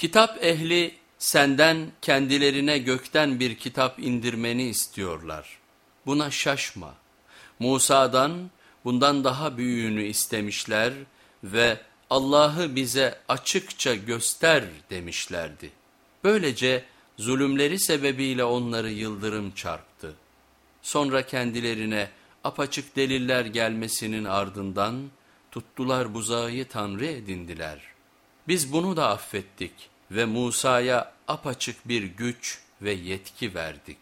Kitap ehli senden kendilerine gökten bir kitap indirmeni istiyorlar. Buna şaşma. Musa'dan bundan daha büyüğünü istemişler ve Allah'ı bize açıkça göster demişlerdi. Böylece zulümleri sebebiyle onları yıldırım çarptı. Sonra kendilerine apaçık deliller gelmesinin ardından tuttular buzağı tanrı edindiler. Biz bunu da affettik ve Musa'ya apaçık bir güç ve yetki verdik.